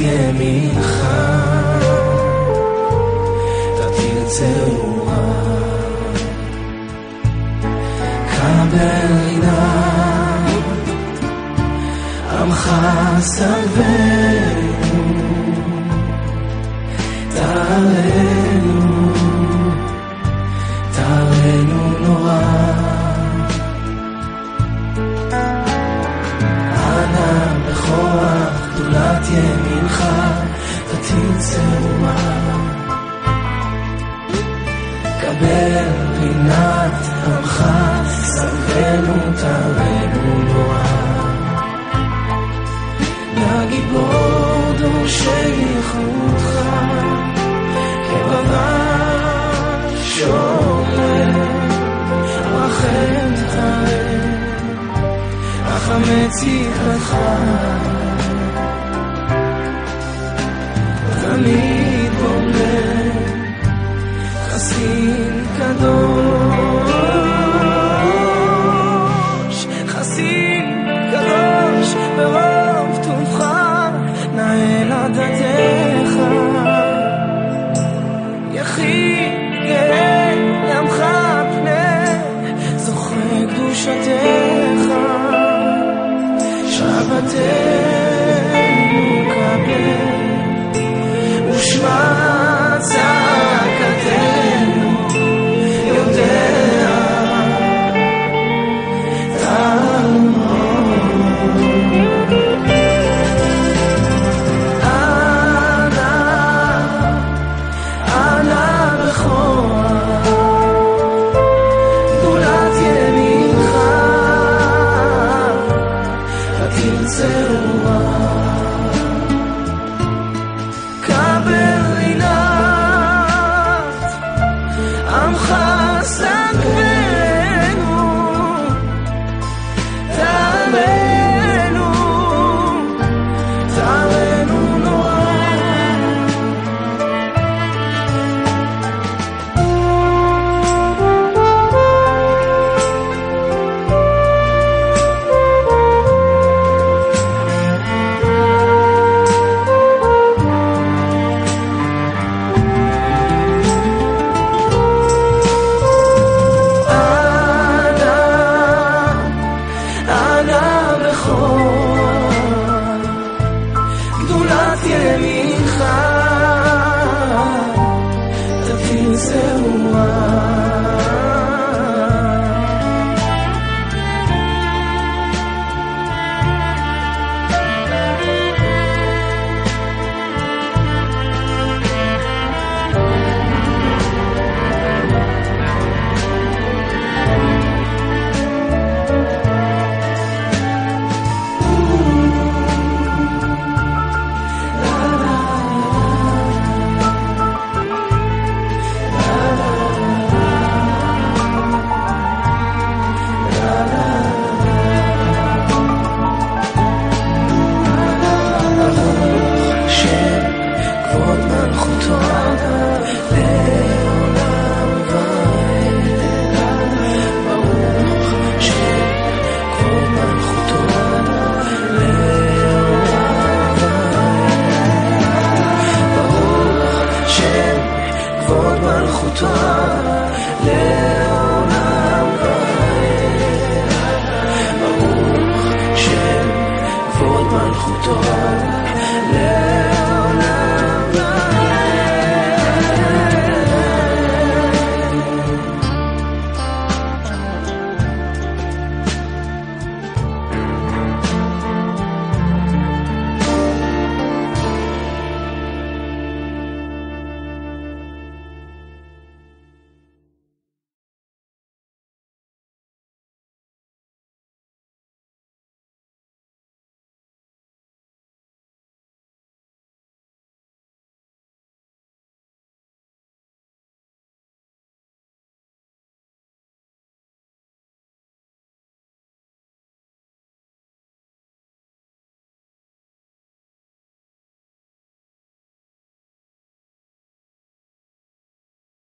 ימינך, אתה תרצה קבל עיניו, עמך סלבנו, תעלה 即刻生 I'm high. seu amor. Victor.